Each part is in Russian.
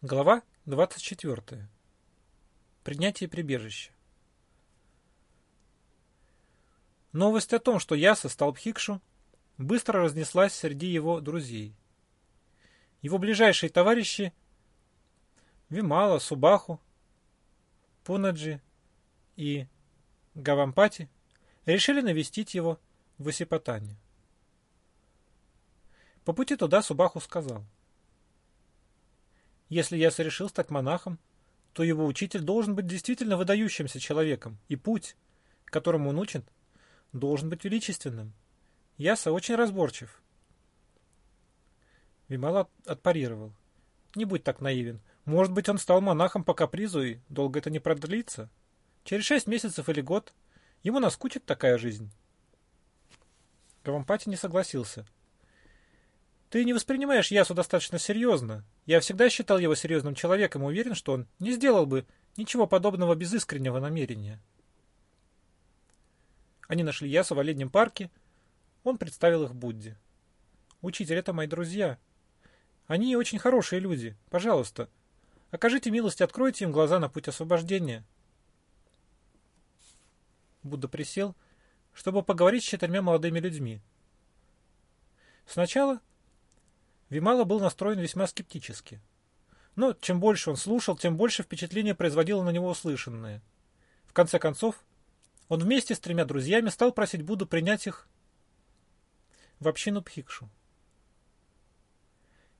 Глава 24. Принятие прибежища. Новость о том, что Яса стал Пхикшу, быстро разнеслась среди его друзей. Его ближайшие товарищи Вимала, Субаху, Пунаджи и Гавампати решили навестить его в Асипатане. По пути туда Субаху сказал – если я решил стать монахом, то его учитель должен быть действительно выдающимся человеком, и путь, которому он учит, должен быть величественным. Яса очень разборчив. Вимала отпарировал. Не будь так наивен. Может быть, он стал монахом по капризу, и долго это не продлится. Через шесть месяцев или год ему наскучит такая жизнь. Гавампати не согласился. Ты не воспринимаешь Ясу достаточно серьезно. Я всегда считал его серьезным человеком и уверен, что он не сделал бы ничего подобного без искреннего намерения. Они нашли Ясу в оленьем парке. Он представил их Будде. «Учитель, это мои друзья. Они очень хорошие люди. Пожалуйста, окажите милость и откройте им глаза на путь освобождения». Будда присел, чтобы поговорить с четырьмя молодыми людьми. Сначала Вимала был настроен весьма скептически. Но чем больше он слушал, тем больше впечатление производило на него услышанное. В конце концов, он вместе с тремя друзьями стал просить Будду принять их в общину Пхикшу.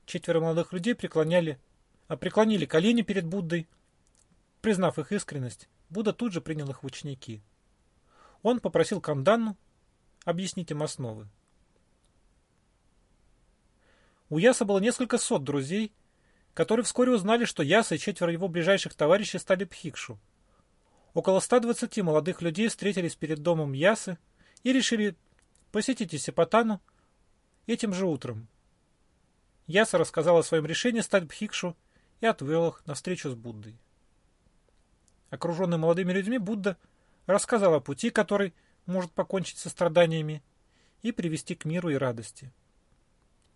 Четверо молодых людей преклоняли, а преклонили колени перед Буддой. Признав их искренность, Будда тут же принял их в ученики. Он попросил Канданну объяснить им основы. У Яса было несколько сот друзей, которые вскоре узнали, что Яса и четверо его ближайших товарищей стали Пхикшу. Около 120 молодых людей встретились перед домом Ясы и решили посетить Исипатану этим же утром. Яса рассказал о своем решении стать Бхикшу и отвел их на встречу с Буддой. Окруженный молодыми людьми, Будда рассказал о пути, который может покончить со страданиями и привести к миру и радости.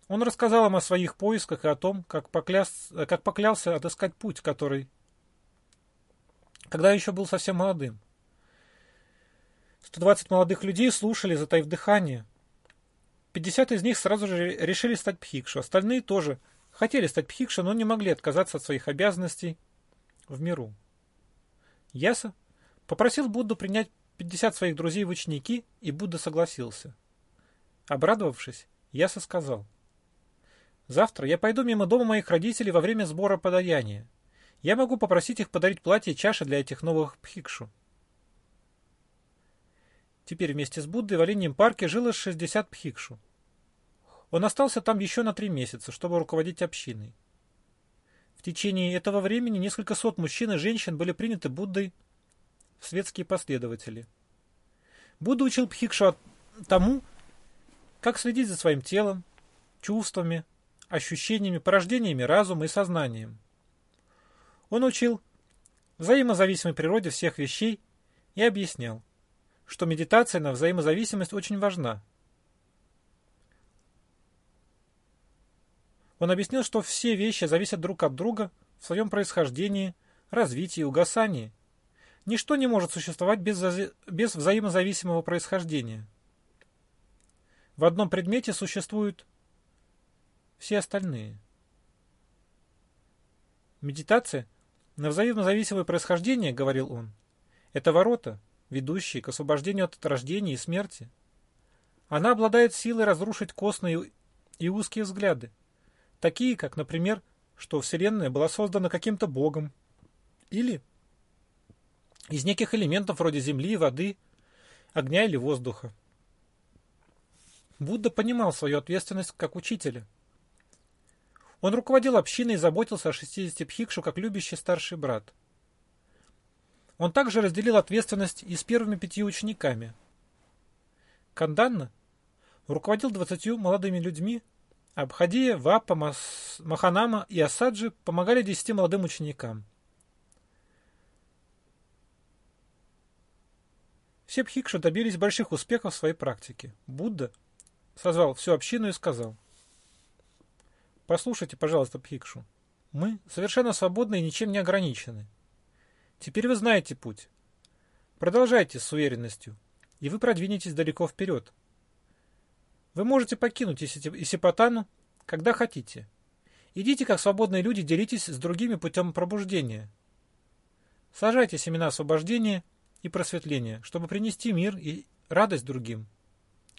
Он рассказал им о своих поисках и о том, как, покляс... как поклялся отыскать путь, который... Когда еще был совсем молодым. 120 молодых людей слушали, затаив дыхание. 50 из них сразу же решили стать пхикшу. Остальные тоже хотели стать пхикшу, но не могли отказаться от своих обязанностей в миру. Яса попросил Будду принять 50 своих друзей в ученики, и Будда согласился. Обрадовавшись, Яса сказал, Завтра я пойду мимо дома моих родителей во время сбора подаяния. Я могу попросить их подарить платье и чаши для этих новых пхикшу. Теперь вместе с Буддой в Оленьем парке жило 60 пхикшу. Он остался там еще на три месяца, чтобы руководить общиной. В течение этого времени несколько сот мужчин и женщин были приняты Буддой в светские последователи. Будда учил пхикшу тому, как следить за своим телом, чувствами, ощущениями, порождениями разума и сознанием. Он учил взаимозависимой природе всех вещей и объяснял, что медитация на взаимозависимость очень важна. Он объяснил, что все вещи зависят друг от друга в своем происхождении, развитии и угасании. Ничто не может существовать без, без взаимозависимого происхождения. В одном предмете существуют все остальные. Медитация на взаимозависимое происхождение, говорил он, это ворота, ведущие к освобождению от рождения и смерти. Она обладает силой разрушить костные и узкие взгляды, такие как, например, что Вселенная была создана каким-то богом, или из неких элементов вроде земли, воды, огня или воздуха. Будда понимал свою ответственность как учителя – он руководил общиной и заботился о 60 пхикшу как любящий старший брат. Он также разделил ответственность и с первыми пятью учениками. Канданна руководил двадцатью молодыми людьми, а Абхадия, Вапа, Маханама и Асаджи помогали десяти молодым ученикам. Все пхикши добились больших успехов в своей практике. Будда созвал всю общину и сказал – Послушайте, пожалуйста, Пхикшу. Мы совершенно свободны и ничем не ограничены. Теперь вы знаете путь. Продолжайте с уверенностью, и вы продвинетесь далеко вперед. Вы можете покинуть Исипатану, когда хотите. Идите, как свободные люди, делитесь с другими путем пробуждения. Сажайте семена освобождения и просветления, чтобы принести мир и радость другим.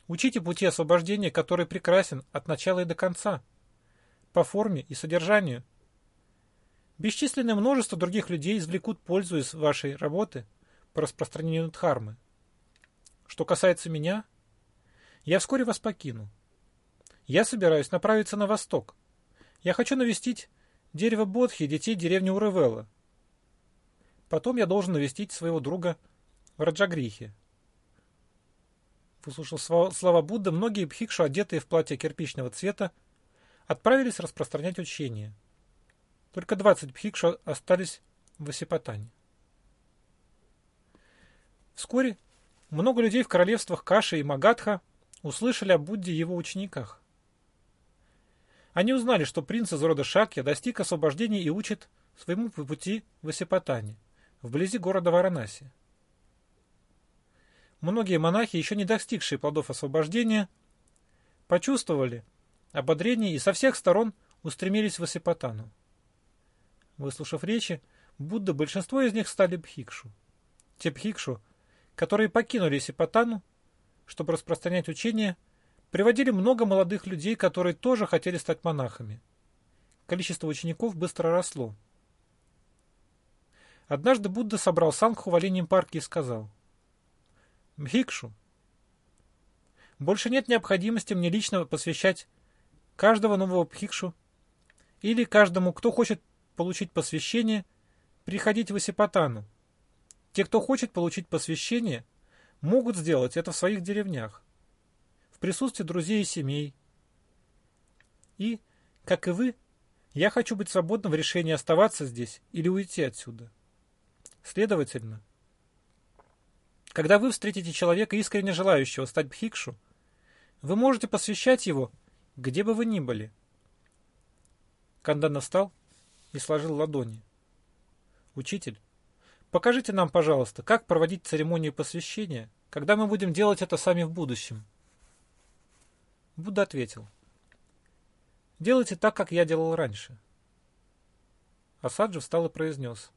Учите пути освобождения, который прекрасен от начала и до конца, по форме и содержанию. Бесчисленное множество других людей извлекут пользу из вашей работы по распространению Дхармы. Что касается меня, я вскоре вас покину. Я собираюсь направиться на восток. Я хочу навестить дерево Бодхи детей деревни Уревела. Потом я должен навестить своего друга в Раджагрихе. Выслушав слова Будды, многие бхикшу, одетые в платье кирпичного цвета, отправились распространять учение. Только 20 бхикшу остались в Асипатане. Вскоре много людей в королевствах Каши и Магадха услышали о Будде и его учениках. Они узнали, что принц из рода Шакья достиг освобождения и учит своему пути в Асипатане, вблизи города Варанаси. Многие монахи, еще не достигшие плодов освобождения, почувствовали ободрение и со всех сторон устремились в Асипатану. Выслушав речи, Будда большинство из них стали бхикшу. Те бхикшу, которые покинули Асипатану, чтобы распространять учение, приводили много молодых людей, которые тоже хотели стать монахами. Количество учеников быстро росло. Однажды Будда собрал сангху в оленьем парке и сказал, «Мхикшу, больше нет необходимости мне лично посвящать каждого нового пхикшу или каждому, кто хочет получить посвящение, приходить в Асипатану. Те, кто хочет получить посвящение – могут сделать это в своих деревнях, в присутствии друзей и семей. И, как и вы, я хочу быть свободным в решении оставаться здесь или уйти отсюда. Следовательно, когда вы встретите человека, искренне желающего стать бхикшу, вы можете посвящать его, где бы вы ни были. Кандана встал и сложил ладони. Учитель, Покажите нам, пожалуйста, как проводить церемонию посвящения, когда мы будем делать это сами в будущем. Будда ответил. Делайте так, как я делал раньше. Асаджи встал и произнес.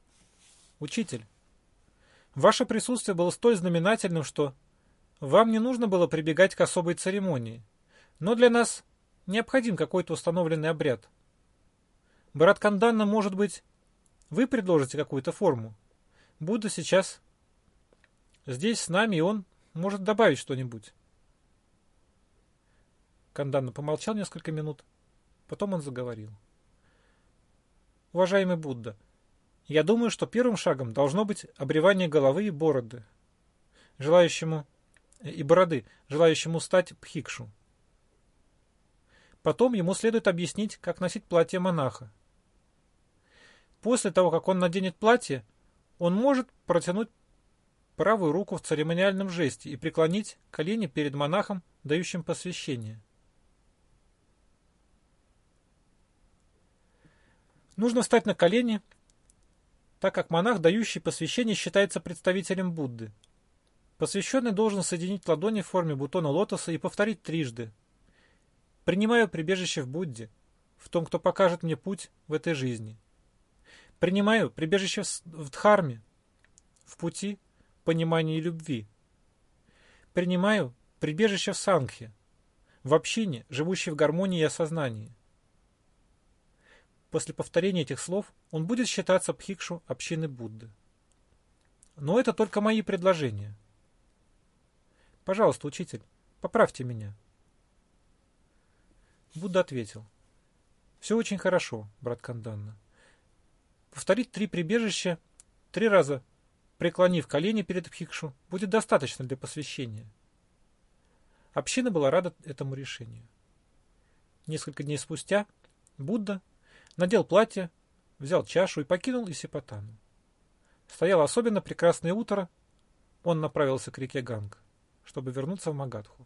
Учитель, ваше присутствие было столь знаменательным, что вам не нужно было прибегать к особой церемонии, но для нас необходим какой-то установленный обряд. Брат Канданна, может быть, вы предложите какую-то форму? Будда сейчас здесь с нами, и он может добавить что-нибудь. Канданна помолчал несколько минут. Потом он заговорил. Уважаемый Будда, я думаю, что первым шагом должно быть обревание головы и бороды, желающему и бороды, желающему стать пхикшу. Потом ему следует объяснить, как носить платье монаха. После того, как он наденет платье, он может протянуть правую руку в церемониальном жесте и преклонить колени перед монахом, дающим посвящение. Нужно встать на колени, так как монах, дающий посвящение, считается представителем Будды. Посвященный должен соединить ладони в форме бутона лотоса и повторить трижды. «Принимаю прибежище в Будде, в том, кто покажет мне путь в этой жизни». Принимаю прибежище в Дхарме, в пути понимания и любви. Принимаю прибежище в Сангхе, в общине, живущей в гармонии и осознании. После повторения этих слов он будет считаться пхикшу общины Будды. Но это только мои предложения. Пожалуйста, учитель, поправьте меня. Будда ответил. Все очень хорошо, брат Канданна. Повторить три прибежища три раза, преклонив колени перед Пхикшу, будет достаточно для посвящения. Община была рада этому решению. Несколько дней спустя Будда надел платье, взял чашу и покинул Исипатану. Стояло особенно прекрасное утро, он направился к реке Ганг, чтобы вернуться в Магадху.